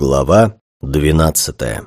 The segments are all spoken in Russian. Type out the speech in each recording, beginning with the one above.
Глава двенадцатая.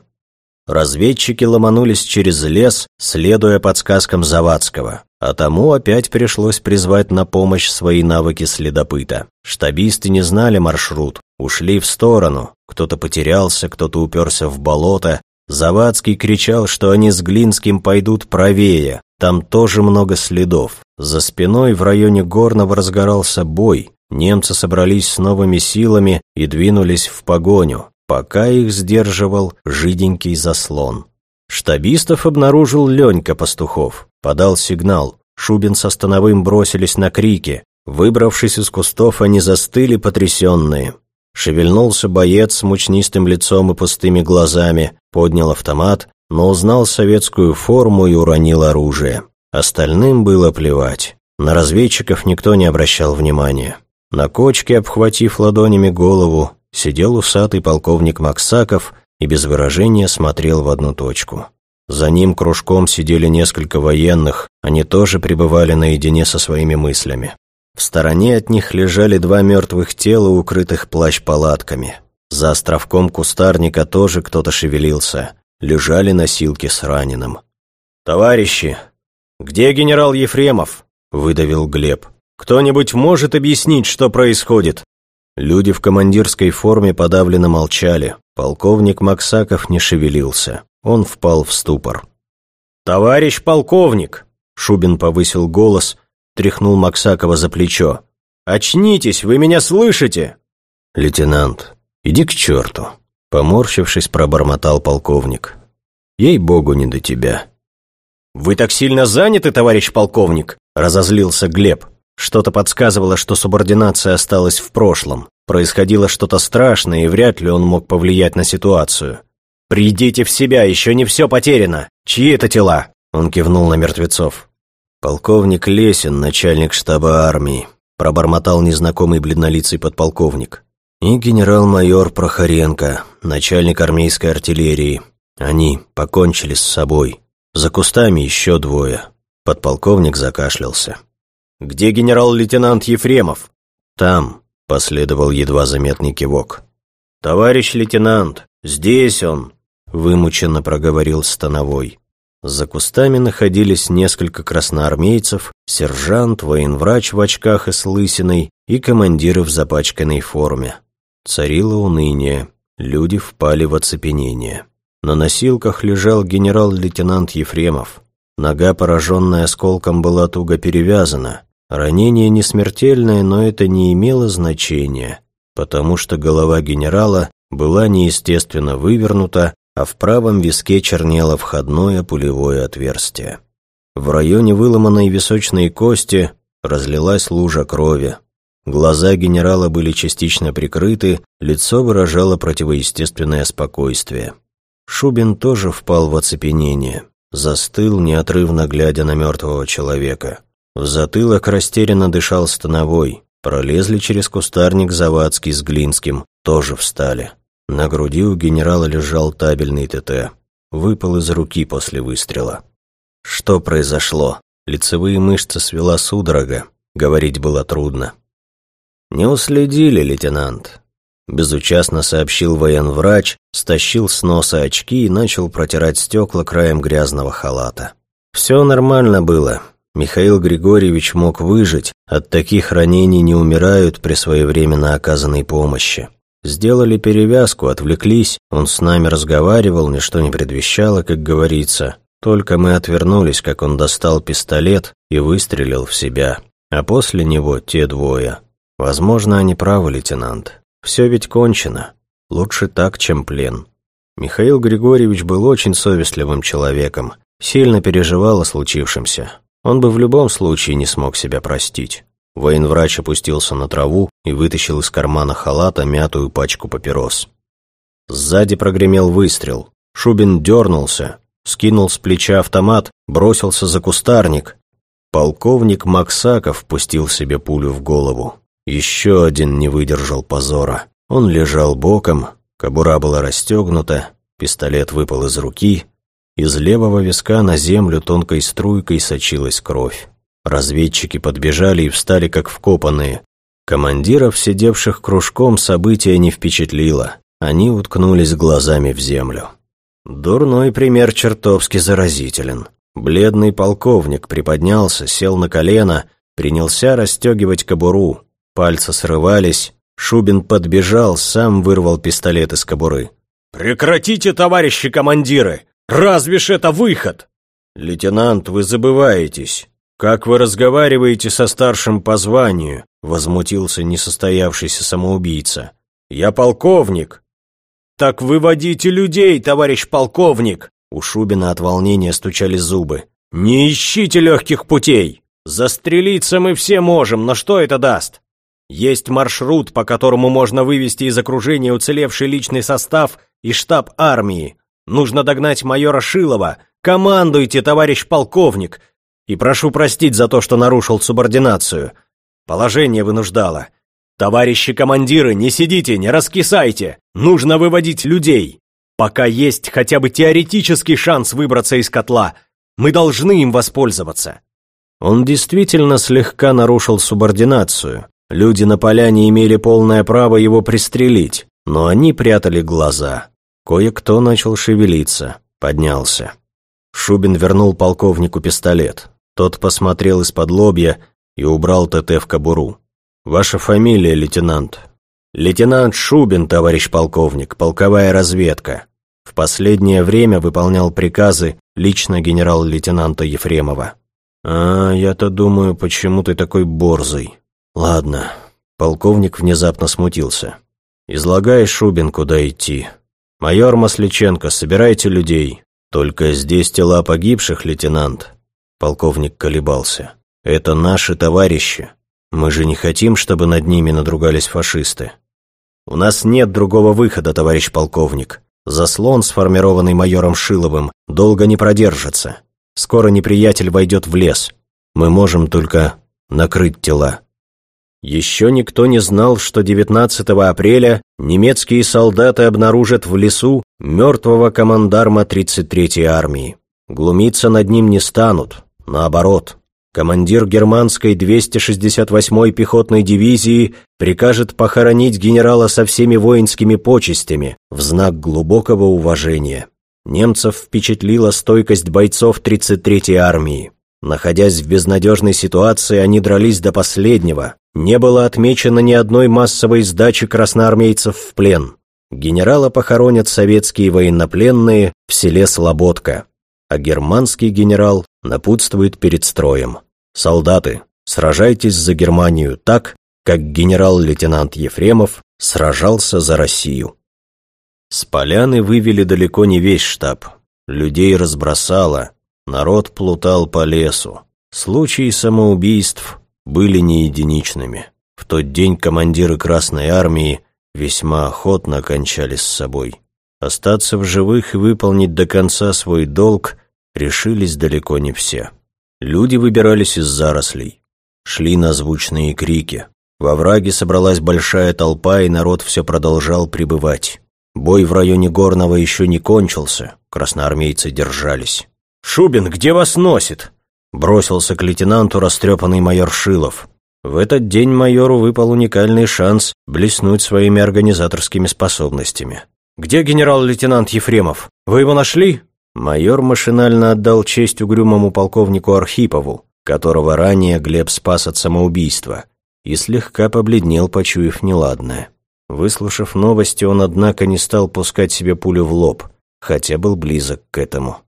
Разведчики ломанулись через лес, следуя подсказкам Завадского, а тому опять пришлось призвать на помощь свои навыки следопыта. Штабисты не знали маршрут, ушли в сторону, кто-то потерялся, кто-то уперся в болото. Завадский кричал, что они с Глинским пойдут правее, там тоже много следов. За спиной в районе Горного разгорался бой, немцы собрались с новыми силами и двинулись в погоню пока их сдерживал жиденький заслон. Штабистов обнаружил Ленька Пастухов, подал сигнал. Шубин со Становым бросились на крики. Выбравшись из кустов, они застыли потрясенные. Шевельнулся боец с мучнистым лицом и пустыми глазами, поднял автомат, но узнал советскую форму и уронил оружие. Остальным было плевать. На разведчиков никто не обращал внимания. На кочке, обхватив ладонями голову, сидел усатый полковник Максаков и без выражения смотрел в одну точку. За ним кружком сидели несколько военных, они тоже пребывали наедине со своими мыслями. В стороне от них лежали два мертвых тела, укрытых плащ-палатками. За островком кустарника тоже кто-то шевелился. Лежали носилки с раненым. «Товарищи, где генерал Ефремов?» – выдавил Глеб. «Кто-нибудь может объяснить, что происходит?» Люди в командирской форме подавленно молчали. Полковник Максаков не шевелился. Он впал в ступор. «Товарищ полковник!» Шубин повысил голос, тряхнул Максакова за плечо. «Очнитесь, вы меня слышите?» «Лейтенант, иди к черту!» Поморщившись, пробормотал полковник. «Ей-богу, не до тебя!» «Вы так сильно заняты, товарищ полковник?» Разозлился Глеб. Что-то подсказывало, что субординация осталась в прошлом. Происходило что-то страшное, и вряд ли он мог повлиять на ситуацию. «Придите в себя, еще не все потеряно! Чьи это тела?» Он кивнул на мертвецов. «Полковник Лесин, начальник штаба армии», пробормотал незнакомый бледнолицый подполковник. «И генерал-майор Прохоренко, начальник армейской артиллерии. Они покончили с собой. За кустами еще двое». Подполковник закашлялся. «Где генерал-лейтенант Ефремов?» «Там», — последовал едва заметный кивок. «Товарищ лейтенант, здесь он», — вымученно проговорил Становой. За кустами находились несколько красноармейцев, сержант, военврач в очках и с лысиной и командиры в запачканной форме. Царило уныние, люди впали в оцепенение. На носилках лежал генерал-лейтенант Ефремов. Нога, пораженная осколком, была туго перевязана, Ранение не смертельное, но это не имело значения, потому что голова генерала была неестественно вывернута, а в правом виске чернело входное пулевое отверстие. В районе выломанной височной кости разлилась лужа крови. Глаза генерала были частично прикрыты, лицо выражало противоестественное спокойствие. Шубин тоже впал в оцепенение, застыл, неотрывно глядя на мертвого человека. В затылок растерянно дышал становой. Пролезли через кустарник Завадский с Глинским, тоже встали. На груди у генерала лежал табельный ТТ. Выпал из руки после выстрела. Что произошло? Лицевые мышцы свела судорога. Говорить было трудно. «Не уследили, лейтенант», — безучастно сообщил военврач, стащил с носа очки и начал протирать стекла краем грязного халата. «Все нормально было. Михаил Григорьевич мог выжить, от таких ранений не умирают при своевременно оказанной помощи. Сделали перевязку, отвлеклись, он с нами разговаривал, ничто не предвещало, как говорится. Только мы отвернулись, как он достал пистолет и выстрелил в себя. А после него те двое. Возможно, они правы, лейтенант. Все ведь кончено. Лучше так, чем плен. Михаил Григорьевич был очень совестливым человеком, сильно переживал о случившемся. Он бы в любом случае не смог себя простить. Военврач опустился на траву и вытащил из кармана халата мятую пачку папирос. Сзади прогремел выстрел. Шубин дернулся, скинул с плеча автомат, бросился за кустарник. Полковник Максаков пустил себе пулю в голову. Еще один не выдержал позора. Он лежал боком, кобура была расстегнута, пистолет выпал из руки, из левого виска на землю тонкой струйкой сочилась кровь. Разведчики подбежали и встали как вкопанные. Командиров, сидевших кружком, события не впечатлило. Они уткнулись глазами в землю. Дурной пример чертовски заразителен. Бледный полковник приподнялся, сел на колено, принялся расстегивать кобуру. Пальцы срывались. Шубин подбежал, сам вырвал пистолет из кобуры. «Прекратите, товарищи командиры! Разве ж это выход?» «Лейтенант, вы забываетесь. Как вы разговариваете со старшим по званию?» Возмутился несостоявшийся самоубийца. «Я полковник». «Так выводите людей, товарищ полковник!» У Шубина от волнения стучали зубы. «Не ищите легких путей! Застрелиться мы все можем, но что это даст? Есть маршрут, по которому можно вывести из окружения уцелевший личный состав и штаб армии. Нужно догнать майора Шилова. Командуйте, товарищ полковник! И прошу простить за то, что нарушил субординацию. Положение вынуждало. Товарищи командиры, не сидите, не раскисайте! Нужно выводить людей!» Пока есть хотя бы теоретический шанс выбраться из котла, мы должны им воспользоваться. Он действительно слегка нарушил субординацию. Люди на поляне имели полное право его пристрелить, но они прятали глаза. Кое-кто начал шевелиться, поднялся. Шубин вернул полковнику пистолет. Тот посмотрел из-под лобья и убрал ТТ в кобуру. «Ваша фамилия, лейтенант?» «Лейтенант Шубин, товарищ полковник, полковая разведка. В последнее время выполнял приказы лично генерал-лейтенанта Ефремова». «А, я-то думаю, почему ты такой борзый?» «Ладно». Полковник внезапно смутился. «Излагай, Шубин, куда идти. Майор Масличенко, собирайте людей. Только здесь тела погибших, лейтенант». Полковник колебался. «Это наши товарищи. Мы же не хотим, чтобы над ними надругались фашисты. «У нас нет другого выхода, товарищ полковник. Заслон, сформированный майором Шиловым, долго не продержится. Скоро неприятель войдет в лес. Мы можем только накрыть тела». Еще никто не знал, что 19 апреля немецкие солдаты обнаружат в лесу мертвого командарма 33-й армии. Глумиться над ним не станут, наоборот, командир германской 268-й пехотной дивизии прикажет похоронить генерала со всеми воинскими почестями в знак глубокого уважения. Немцев впечатлила стойкость бойцов 33-й армии. Находясь в безнадежной ситуации, они дрались до последнего. Не было отмечено ни одной массовой сдачи красноармейцев в плен. Генерала похоронят советские военнопленные в селе Слободка а германский генерал напутствует перед строем. «Солдаты, сражайтесь за Германию так, как генерал-лейтенант Ефремов сражался за Россию». С поляны вывели далеко не весь штаб. Людей разбросало, народ плутал по лесу. Случаи самоубийств были не единичными. В тот день командиры Красной Армии весьма охотно кончали с собой. Остаться в живых и выполнить до конца свой долг решились далеко не все. Люди выбирались из зарослей. Шли на звучные крики. Во враге собралась большая толпа, и народ все продолжал прибывать. Бой в районе Горного еще не кончился, красноармейцы держались. «Шубин, где вас носит?» Бросился к лейтенанту растрепанный майор Шилов. В этот день майору выпал уникальный шанс блеснуть своими организаторскими способностями. «Где генерал-лейтенант Ефремов? Вы его нашли?» Майор машинально отдал честь угрюмому полковнику Архипову, которого ранее Глеб спас от самоубийства, и слегка побледнел, почуяв неладное. Выслушав новости, он, однако, не стал пускать себе пулю в лоб, хотя был близок к этому.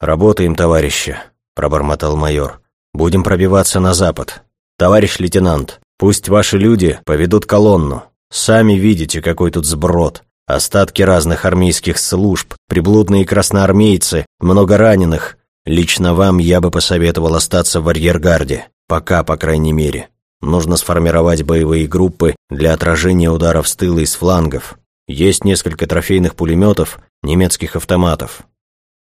«Работаем, товарищи», — пробормотал майор. «Будем пробиваться на запад. Товарищ лейтенант, пусть ваши люди поведут колонну. Сами видите, какой тут сброд. Остатки разных армейских служб, приблудные красноармейцы, много раненых. Лично вам я бы посоветовал остаться в арьергарде. Пока, по крайней мере. Нужно сформировать боевые группы для отражения ударов с тыла и с флангов. Есть несколько трофейных пулеметов, немецких автоматов.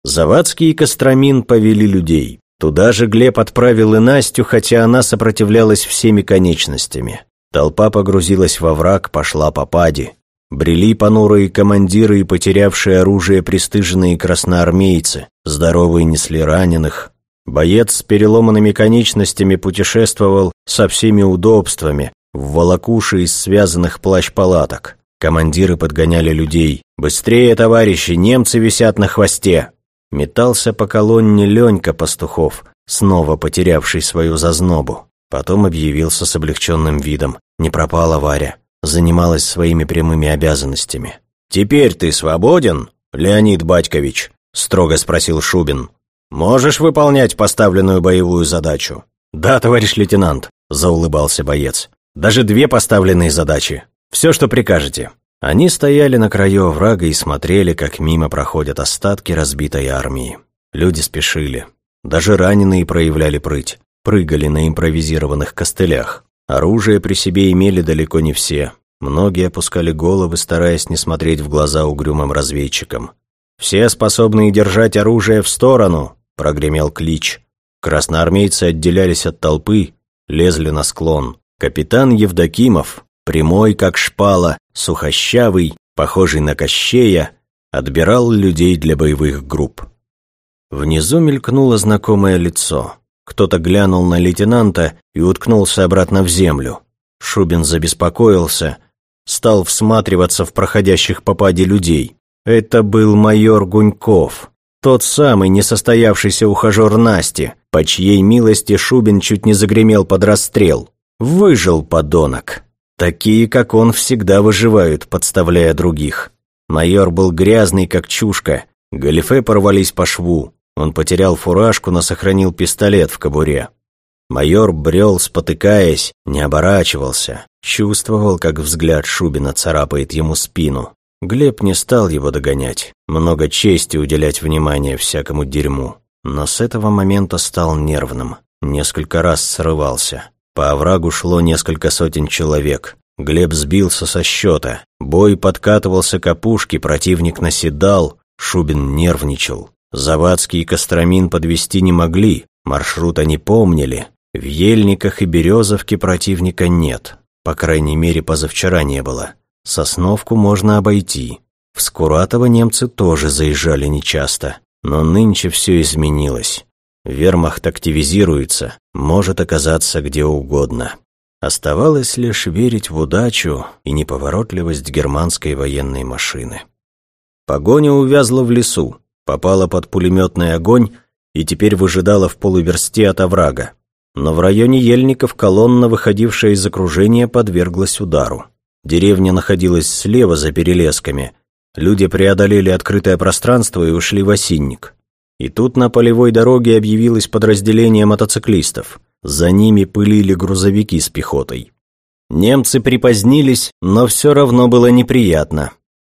Завадский и Костромин повели людей. Туда же Глеб отправил и Настю, хотя она сопротивлялась всеми конечностями. Толпа погрузилась во враг, пошла по паде. Брели понурые командиры и потерявшие оружие пристыженные красноармейцы, здоровые несли раненых. Боец с переломанными конечностями путешествовал со всеми удобствами, в волокуше из связанных плащ-палаток. Командиры подгоняли людей. «Быстрее, товарищи, немцы висят на хвосте!» Метался по колонне Ленька Пастухов, снова потерявший свою зазнобу. Потом объявился с облегченным видом. Не пропала Варя. Занималась своими прямыми обязанностями. «Теперь ты свободен, Леонид Батькович?» – строго спросил Шубин. «Можешь выполнять поставленную боевую задачу?» «Да, товарищ лейтенант», – заулыбался боец. «Даже две поставленные задачи. Все, что прикажете». Они стояли на краю врага и смотрели, как мимо проходят остатки разбитой армии. Люди спешили. Даже раненые проявляли прыть, прыгали на импровизированных костылях. Оружие при себе имели далеко не все. Многие опускали головы, стараясь не смотреть в глаза угрюмым разведчикам. «Все способные держать оружие в сторону!» – прогремел клич. Красноармейцы отделялись от толпы, лезли на склон. Капитан Евдокимов, прямой как шпала, сухощавый, похожий на Кощея, отбирал людей для боевых групп. Внизу мелькнуло знакомое лицо. Кто-то глянул на лейтенанта и уткнулся обратно в землю. Шубин забеспокоился, стал всматриваться в проходящих по паде людей. Это был майор Гуньков, тот самый несостоявшийся ухажер Насти, по чьей милости Шубин чуть не загремел под расстрел. Выжил подонок. Такие, как он, всегда выживают, подставляя других. Майор был грязный, как чушка, галифе порвались по шву. Он потерял фуражку, но сохранил пистолет в кобуре. Майор брел, спотыкаясь, не оборачивался. Чувствовал, как взгляд Шубина царапает ему спину. Глеб не стал его догонять, много чести уделять внимание всякому дерьму. Но с этого момента стал нервным, несколько раз срывался. По оврагу шло несколько сотен человек. Глеб сбился со счета. Бой подкатывался к опушке, противник наседал. Шубин нервничал. Завадский и Костромин подвести не могли, маршрут они помнили. В Ельниках и Березовке противника нет. По крайней мере, позавчера не было. Сосновку можно обойти. В Скуратово немцы тоже заезжали нечасто. Но нынче все изменилось. Вермахт активизируется, может оказаться где угодно. Оставалось лишь верить в удачу и неповоротливость германской военной машины. Погоня увязла в лесу попала под пулеметный огонь и теперь выжидала в полуверсте от оврага. Но в районе Ельников колонна, выходившая из окружения, подверглась удару. Деревня находилась слева за перелесками. Люди преодолели открытое пространство и ушли в осинник. И тут на полевой дороге объявилось подразделение мотоциклистов. За ними пылили грузовики с пехотой. Немцы припозднились, но все равно было неприятно.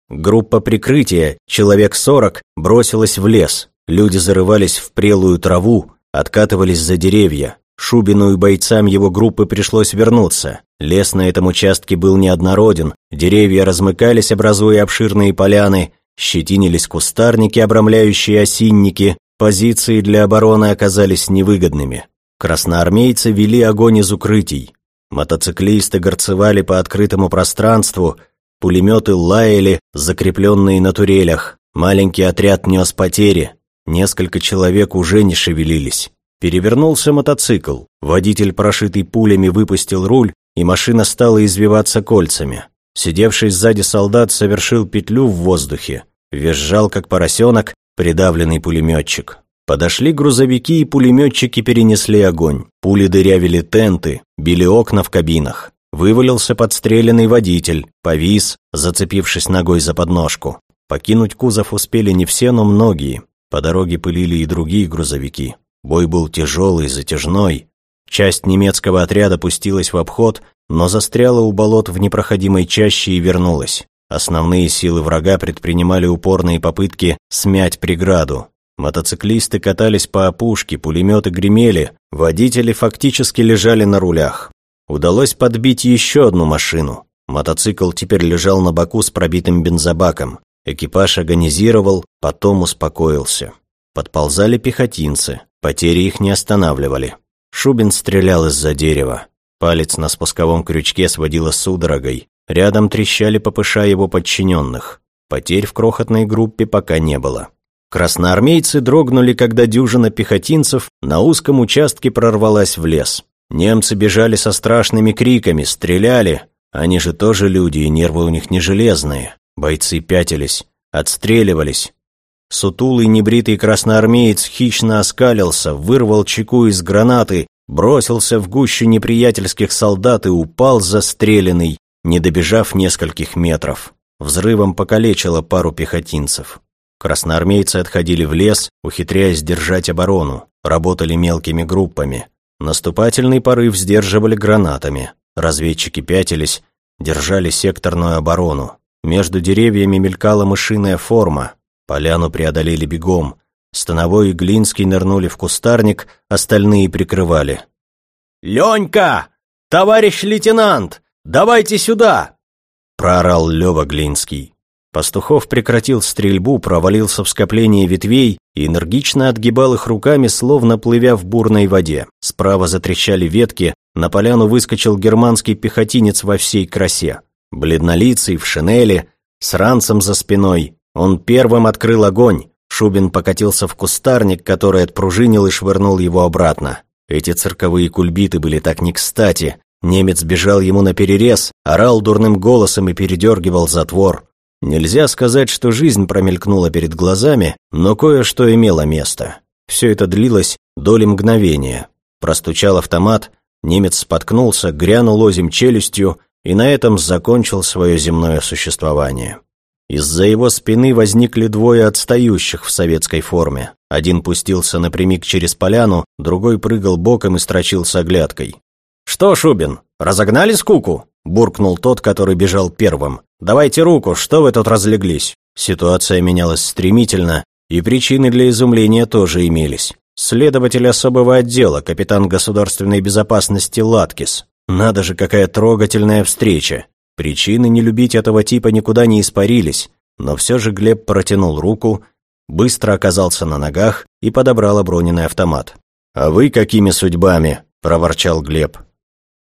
Группа прикрытия, человек сорок, бросилась в лес. Люди зарывались в прелую траву, откатывались за деревья. Шубину и бойцам его группы пришлось вернуться. Лес на этом участке был неоднороден, деревья размыкались, образуя обширные поляны, щетинились кустарники, обрамляющие осинники, позиции для обороны оказались невыгодными. Красноармейцы вели огонь из укрытий. Мотоциклисты горцевали по открытому пространству, Пулеметы лаяли, закрепленные на турелях. Маленький отряд нес потери. Несколько человек уже не шевелились. Перевернулся мотоцикл. Водитель, прошитый пулями, выпустил руль, и машина стала извиваться кольцами. Сидевший сзади солдат совершил петлю в воздухе. Визжал, как поросенок, придавленный пулеметчик. Подошли грузовики, и пулеметчики перенесли огонь. Пули дырявили тенты, били окна в кабинах. Вывалился подстреленный водитель, повис, зацепившись ногой за подножку. Покинуть кузов успели не все, но многие. По дороге пылили и другие грузовики. Бой был тяжелый, затяжной. Часть немецкого отряда пустилась в обход, но застряла у болот в непроходимой чаще и вернулась. Основные силы врага предпринимали упорные попытки смять преграду. Мотоциклисты катались по опушке, пулеметы гремели, водители фактически лежали на рулях. Удалось подбить еще одну машину. Мотоцикл теперь лежал на боку с пробитым бензобаком. Экипаж агонизировал, потом успокоился. Подползали пехотинцы, потери их не останавливали. Шубин стрелял из-за дерева. Палец на спусковом крючке сводило судорогой. Рядом трещали ППШ его подчиненных. Потерь в крохотной группе пока не было. Красноармейцы дрогнули, когда дюжина пехотинцев на узком участке прорвалась в лес. Немцы бежали со страшными криками, стреляли. Они же тоже люди, и нервы у них не железные. Бойцы пятились, отстреливались. Сутулый небритый красноармеец хищно оскалился, вырвал чеку из гранаты, бросился в гущу неприятельских солдат и упал застреленный, не добежав нескольких метров. Взрывом покалечило пару пехотинцев. Красноармейцы отходили в лес, ухитряясь держать оборону, работали мелкими группами. Наступательный порыв сдерживали гранатами. Разведчики пятились, держали секторную оборону. Между деревьями мелькала мышиная форма. Поляну преодолели бегом. Становой и Глинский нырнули в кустарник, остальные прикрывали. «Ленька! Товарищ лейтенант! Давайте сюда!» Проорал Лёва Глинский. Пастухов прекратил стрельбу, провалился в скопление ветвей и энергично отгибал их руками, словно плывя в бурной воде. Справа затрещали ветки, на поляну выскочил германский пехотинец во всей красе. Бледнолицый, в шинели, с ранцем за спиной. Он первым открыл огонь. Шубин покатился в кустарник, который отпружинил и швырнул его обратно. Эти цирковые кульбиты были так не кстати. Немец бежал ему на перерез, орал дурным голосом и передергивал затвор. Нельзя сказать, что жизнь промелькнула перед глазами, но кое-что имело место. Все это длилось доли мгновения. Простучал автомат, немец споткнулся, грянул озим челюстью и на этом закончил свое земное существование. Из-за его спины возникли двое отстающих в советской форме. Один пустился напрямик через поляну, другой прыгал боком и строчил с оглядкой. «Что, Шубин, разогнали скуку?» – буркнул тот, который бежал первым. «Давайте руку, что вы тут разлеглись?» Ситуация менялась стремительно, и причины для изумления тоже имелись. Следователь особого отдела, капитан государственной безопасности Латкис. Надо же, какая трогательная встреча. Причины не любить этого типа никуда не испарились, но все же Глеб протянул руку, быстро оказался на ногах и подобрал оброненный автомат. «А вы какими судьбами?» – проворчал Глеб.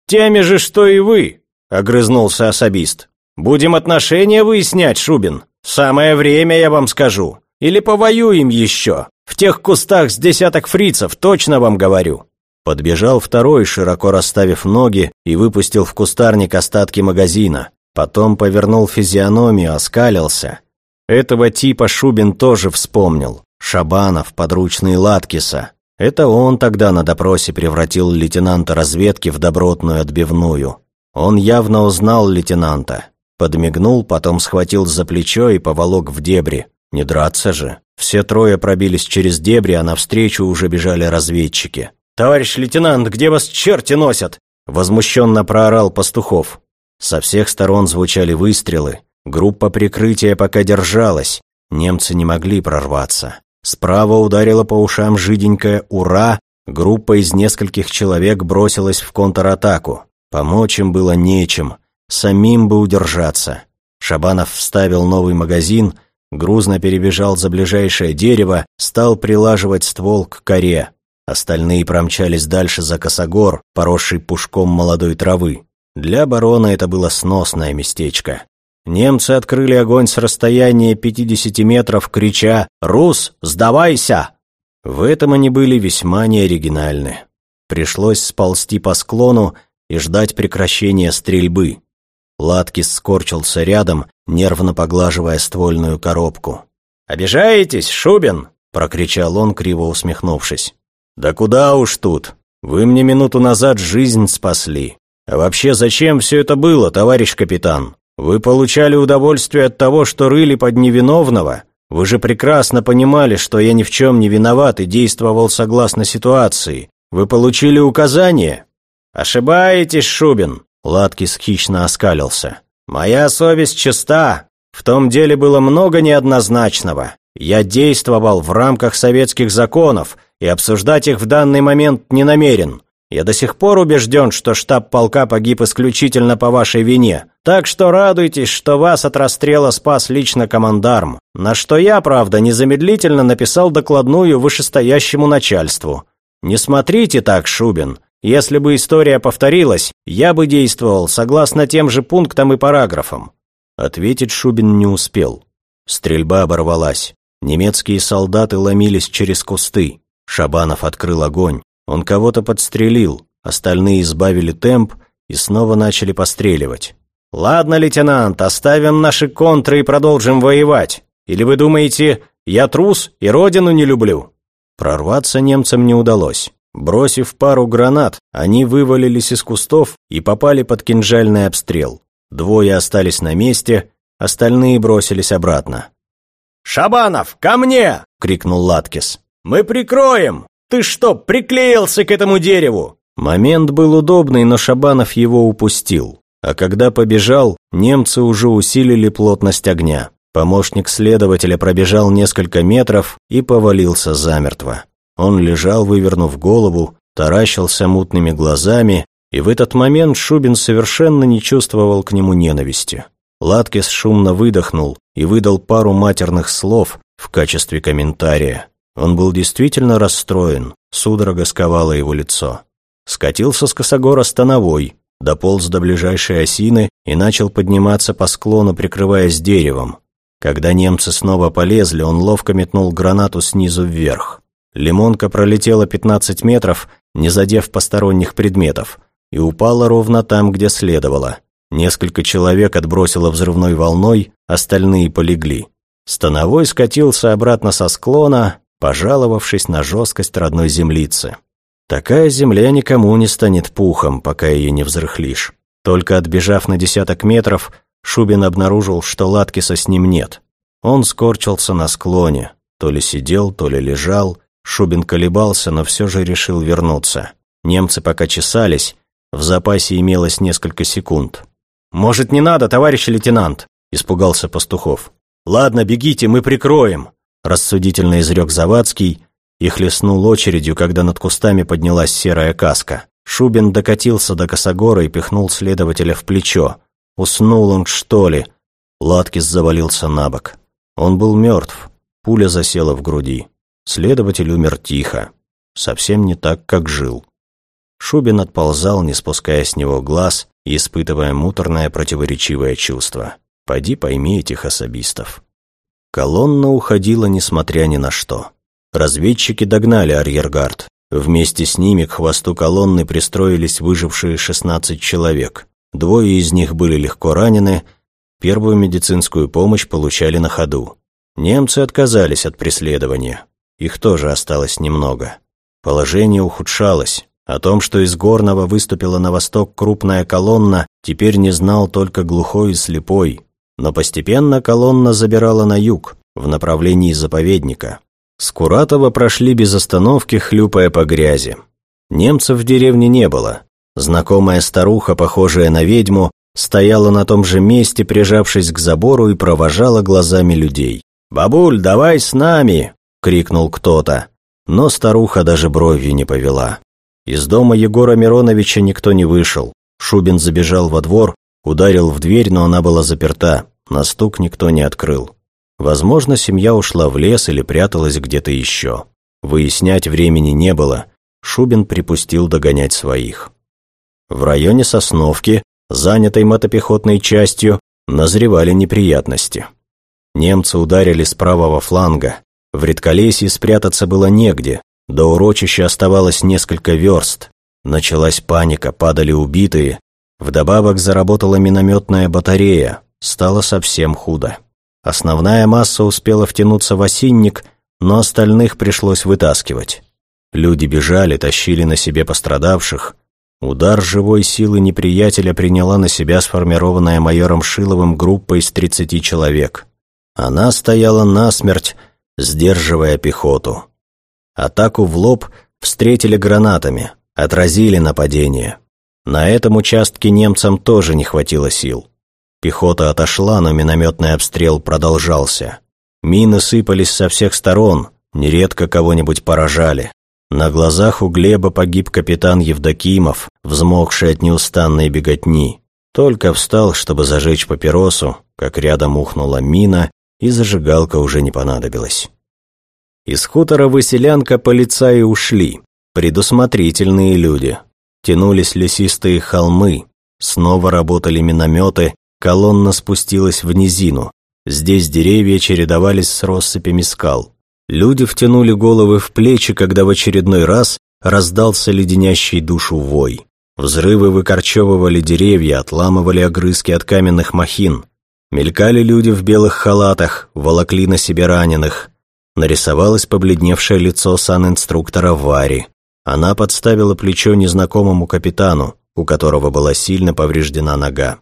«Теми же, что и вы», — огрызнулся особист. «Будем отношения выяснять, Шубин. Самое время, я вам скажу. Или повоюем еще. В тех кустах с десяток фрицев, точно вам говорю». Подбежал второй, широко расставив ноги, и выпустил в кустарник остатки магазина. Потом повернул физиономию, оскалился. Этого типа Шубин тоже вспомнил. Шабанов, подручный Латкиса. Это он тогда на допросе превратил лейтенанта разведки в добротную отбивную. Он явно узнал лейтенанта. Подмигнул, потом схватил за плечо и поволок в дебри. Не драться же. Все трое пробились через дебри, а навстречу уже бежали разведчики. «Товарищ лейтенант, где вас черти носят?» Возмущенно проорал Пастухов. Со всех сторон звучали выстрелы. Группа прикрытия пока держалась. Немцы не могли прорваться. Справа ударила по ушам жиденькое «Ура!», группа из нескольких человек бросилась в контратаку. Помочь им было нечем, самим бы удержаться. Шабанов вставил новый магазин, грузно перебежал за ближайшее дерево, стал прилаживать ствол к коре. Остальные промчались дальше за косогор, поросший пушком молодой травы. Для барона это было сносное местечко. Немцы открыли огонь с расстояния 50 метров, крича «Рус, сдавайся!». В этом они были весьма неоригинальны. Пришлось сползти по склону и ждать прекращения стрельбы. Латкис скорчился рядом, нервно поглаживая ствольную коробку. «Обижаетесь, Шубин?» – прокричал он, криво усмехнувшись. «Да куда уж тут. Вы мне минуту назад жизнь спасли. А вообще зачем все это было, товарищ капитан? Вы получали удовольствие от того, что рыли под невиновного? Вы же прекрасно понимали, что я ни в чем не виноват и действовал согласно ситуации. Вы получили указание?» «Ошибаетесь, Шубин!» Латкис хищно оскалился. «Моя совесть чиста. В том деле было много неоднозначного. Я действовал в рамках советских законов и обсуждать их в данный момент не намерен. Я до сих пор убежден, что штаб полка погиб исключительно по вашей вине. Так что радуйтесь, что вас от расстрела спас лично командарм. На что я, правда, незамедлительно написал докладную вышестоящему начальству. Не смотрите так, Шубин. Если бы история повторилась, я бы действовал согласно тем же пунктам и параграфам. Ответить Шубин не успел. Стрельба оборвалась. Немецкие солдаты ломились через кусты. Шабанов открыл огонь. Он кого-то подстрелил, остальные избавили темп и снова начали постреливать. «Ладно, лейтенант, оставим наши контры и продолжим воевать. Или вы думаете, я трус и родину не люблю?» Прорваться немцам не удалось. Бросив пару гранат, они вывалились из кустов и попали под кинжальный обстрел. Двое остались на месте, остальные бросились обратно. «Шабанов, ко мне!» — крикнул Латкис. «Мы прикроем! Ты что, приклеился к этому дереву?» Момент был удобный, но Шабанов его упустил. А когда побежал, немцы уже усилили плотность огня. Помощник следователя пробежал несколько метров и повалился замертво. Он лежал, вывернув голову, таращился мутными глазами, и в этот момент Шубин совершенно не чувствовал к нему ненависти. Латкис шумно выдохнул и выдал пару матерных слов в качестве комментария. Он был действительно расстроен, судорога сковала его лицо. Скатился с косогора становой, дополз до ближайшей осины и начал подниматься по склону, прикрываясь деревом. Когда немцы снова полезли, он ловко метнул гранату снизу вверх. Лимонка пролетела 15 метров, не задев посторонних предметов, и упала ровно там, где следовало. Несколько человек отбросило взрывной волной, остальные полегли. Становой скатился обратно со склона, пожаловавшись на жесткость родной землицы. Такая земля никому не станет пухом, пока ее не взрыхлишь. Только отбежав на десяток метров, Шубин обнаружил, что Латкиса с ним нет. Он скорчился на склоне, то ли сидел, то ли лежал. Шубин колебался, но все же решил вернуться. Немцы пока чесались, в запасе имелось несколько секунд. «Может, не надо, товарищ лейтенант?» – испугался Пастухов. «Ладно, бегите, мы прикроем», – рассудительно изрек Завадский и хлестнул очередью, когда над кустами поднялась серая каска. Шубин докатился до косогора и пихнул следователя в плечо. Уснул он, что ли? Латкис завалился на бок. Он был мертв. Пуля засела в груди. Следователь умер тихо. Совсем не так, как жил. Шубин отползал, не спуская с него глаз, испытывая муторное противоречивое чувство. Пойди пойми этих особистов. Колонна уходила, несмотря ни на что. Разведчики догнали арьергард. Вместе с ними к хвосту колонны пристроились выжившие 16 человек. Двое из них были легко ранены, первую медицинскую помощь получали на ходу. Немцы отказались от преследования. Их тоже осталось немного. Положение ухудшалось. О том, что из Горного выступила на восток крупная колонна, теперь не знал только глухой и слепой. Но постепенно колонна забирала на юг, в направлении заповедника. Скуратова прошли без остановки, хлюпая по грязи. Немцев в деревне не было. Знакомая старуха, похожая на ведьму, стояла на том же месте, прижавшись к забору и провожала глазами людей. «Бабуль, давай с нами!» — крикнул кто-то. Но старуха даже бровью не повела. Из дома Егора Мироновича никто не вышел. Шубин забежал во двор, ударил в дверь, но она была заперта. На стук никто не открыл. Возможно, семья ушла в лес или пряталась где-то еще. Выяснять времени не было. Шубин припустил догонять своих. В районе Сосновки, занятой мотопехотной частью, назревали неприятности. Немцы ударили с правого фланга. В редколесье спрятаться было негде, до урочища оставалось несколько верст. Началась паника, падали убитые. Вдобавок заработала минометная батарея. Стало совсем худо. Основная масса успела втянуться в осинник, но остальных пришлось вытаскивать. Люди бежали, тащили на себе пострадавших. Удар живой силы неприятеля приняла на себя сформированная майором Шиловым группа из 30 человек. Она стояла насмерть, сдерживая пехоту. Атаку в лоб встретили гранатами, отразили нападение. На этом участке немцам тоже не хватило сил. Пехота отошла, но минометный обстрел продолжался. Мины сыпались со всех сторон, нередко кого-нибудь поражали. На глазах у Глеба погиб капитан Евдокимов, взмокший от неустанной беготни. Только встал, чтобы зажечь папиросу, как рядом ухнула мина, и зажигалка уже не понадобилась. Из хутора Выселянка полицаи ушли. Предусмотрительные люди. Тянулись лесистые холмы. Снова работали минометы. Колонна спустилась в низину. Здесь деревья чередовались с россыпями скал. Люди втянули головы в плечи, когда в очередной раз раздался леденящий душу вой. Взрывы выкорчевывали деревья, отламывали огрызки от каменных махин. Мелькали люди в белых халатах, волокли на себе раненых. Нарисовалось побледневшее лицо санинструктора Вари. Она подставила плечо незнакомому капитану, у которого была сильно повреждена нога.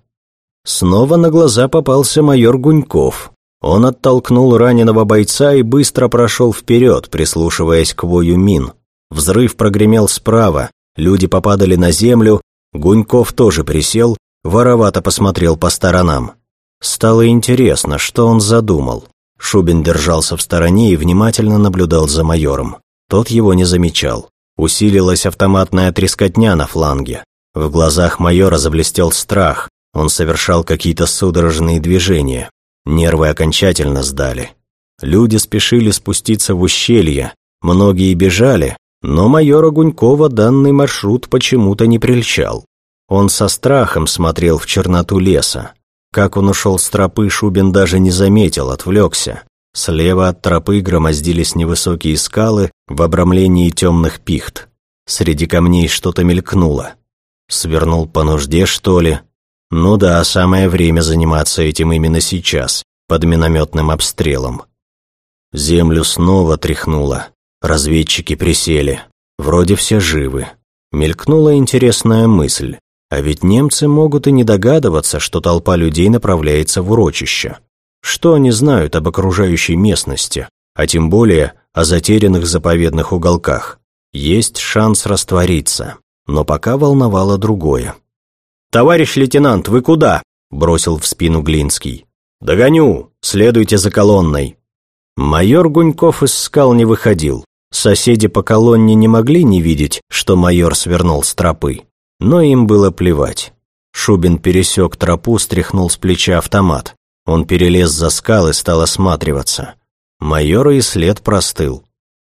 Снова на глаза попался майор Гуньков. Он оттолкнул раненого бойца и быстро прошел вперед, прислушиваясь к вою мин. Взрыв прогремел справа, люди попадали на землю, Гуньков тоже присел, воровато посмотрел по сторонам. Стало интересно, что он задумал. Шубин держался в стороне и внимательно наблюдал за майором. Тот его не замечал. Усилилась автоматная трескотня на фланге. В глазах майора заблестел страх. Он совершал какие-то судорожные движения. Нервы окончательно сдали. Люди спешили спуститься в ущелье. Многие бежали, но майора Гунькова данный маршрут почему-то не прельщал. Он со страхом смотрел в черноту леса. Как он ушел с тропы, Шубин даже не заметил, отвлекся. Слева от тропы громоздились невысокие скалы в обрамлении темных пихт. Среди камней что-то мелькнуло. Свернул по нужде, что ли? Ну да, самое время заниматься этим именно сейчас, под минометным обстрелом. Землю снова тряхнуло. Разведчики присели. Вроде все живы. Мелькнула интересная мысль. А ведь немцы могут и не догадываться, что толпа людей направляется в урочище. Что они знают об окружающей местности, а тем более о затерянных заповедных уголках? Есть шанс раствориться, но пока волновало другое. «Товарищ лейтенант, вы куда?» – бросил в спину Глинский. «Догоню! Следуйте за колонной!» Майор Гуньков из скал не выходил. Соседи по колонне не могли не видеть, что майор свернул с тропы. Но им было плевать. Шубин пересек тропу, стряхнул с плеча автомат. Он перелез за скалы и стал осматриваться. Майора и след простыл.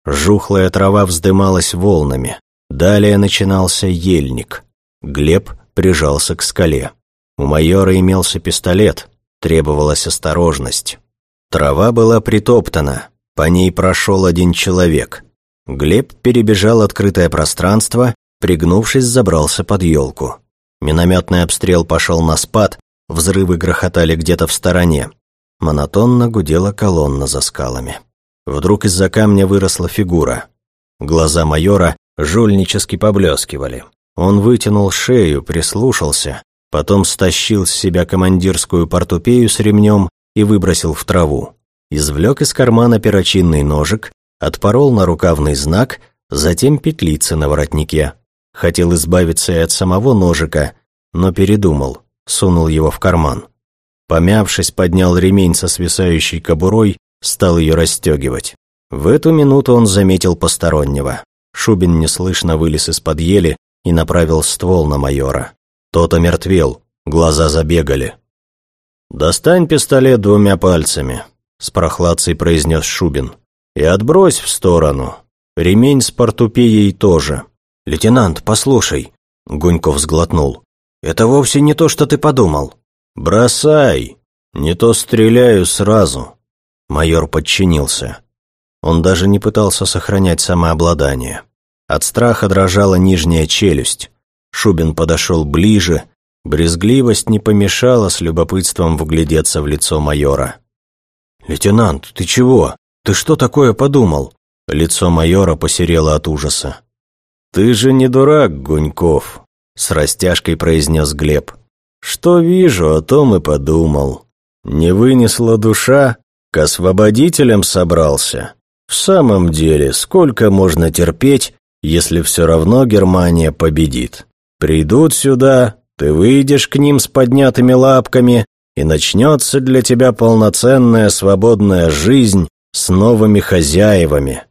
Жухлая трава вздымалась волнами. Далее начинался ельник. Глеб прижался к скале. У майора имелся пистолет, требовалась осторожность. Трава была притоптана, по ней прошел один человек. Глеб перебежал открытое пространство Пригнувшись, забрался под елку. Минометный обстрел пошел на спад, взрывы грохотали где-то в стороне. Монотонно гудела колонна за скалами. Вдруг из-за камня выросла фигура. Глаза майора жульнически поблескивали. Он вытянул шею, прислушался, потом стащил с себя командирскую портупею с ремнем и выбросил в траву. Извлек из кармана перочинный ножик, отпорол на рукавный знак, затем петлицы на воротнике. Хотел избавиться и от самого ножика, но передумал, сунул его в карман. Помявшись, поднял ремень со свисающей кобурой, стал ее расстегивать. В эту минуту он заметил постороннего. Шубин неслышно вылез из-под ели и направил ствол на майора. Тот омертвел, глаза забегали. «Достань пистолет двумя пальцами», — с прохладцей произнес Шубин. «И отбрось в сторону. Ремень с портупеей тоже. «Лейтенант, послушай», — Гуньков сглотнул. «Это вовсе не то, что ты подумал». «Бросай! Не то стреляю сразу». Майор подчинился. Он даже не пытался сохранять самообладание. От страха дрожала нижняя челюсть. Шубин подошел ближе. Брезгливость не помешала с любопытством вглядеться в лицо майора. «Лейтенант, ты чего? Ты что такое подумал?» Лицо майора посерело от ужаса. «Ты же не дурак, Гуньков», — с растяжкой произнес Глеб. «Что вижу, о том и подумал. Не вынесла душа, к освободителям собрался. В самом деле, сколько можно терпеть, если все равно Германия победит? Придут сюда, ты выйдешь к ним с поднятыми лапками, и начнется для тебя полноценная свободная жизнь с новыми хозяевами.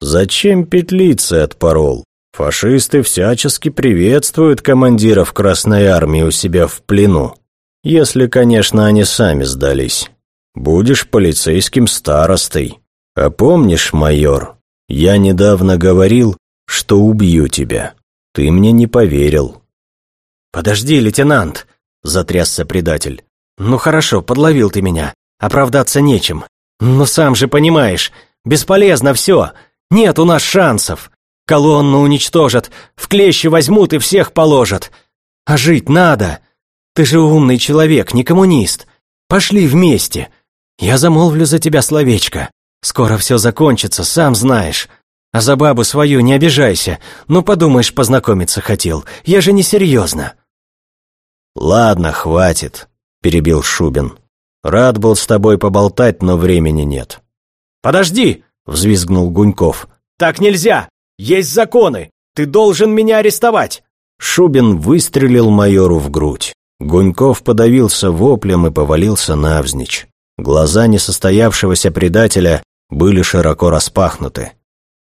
Зачем петлицы отпорол? Фашисты всячески приветствуют командиров Красной Армии у себя в плену. Если, конечно, они сами сдались. Будешь полицейским старостой. А помнишь, майор, я недавно говорил, что убью тебя. Ты мне не поверил. «Подожди, лейтенант!» — затрясся предатель. «Ну хорошо, подловил ты меня. Оправдаться нечем. Но сам же понимаешь, бесполезно все. Нет у нас шансов. Колонну уничтожат, в клещи возьмут и всех положат. А жить надо. Ты же умный человек, не коммунист. Пошли вместе. Я замолвлю за тебя словечко. Скоро все закончится, сам знаешь. А за бабу свою не обижайся. Ну, подумаешь, познакомиться хотел. Я же не серьезно. Ладно, хватит, перебил Шубин. Рад был с тобой поболтать, но времени нет. Подожди, взвизгнул Гуньков. Так нельзя. Есть законы. Ты должен меня арестовать. Шубин выстрелил майору в грудь. Гуньков подавился воплем и повалился навзничь. Глаза несостоявшегося предателя были широко распахнуты.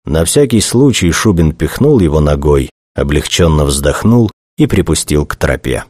На всякий случай Шубин пихнул его ногой, облегченно вздохнул и припустил к тропе.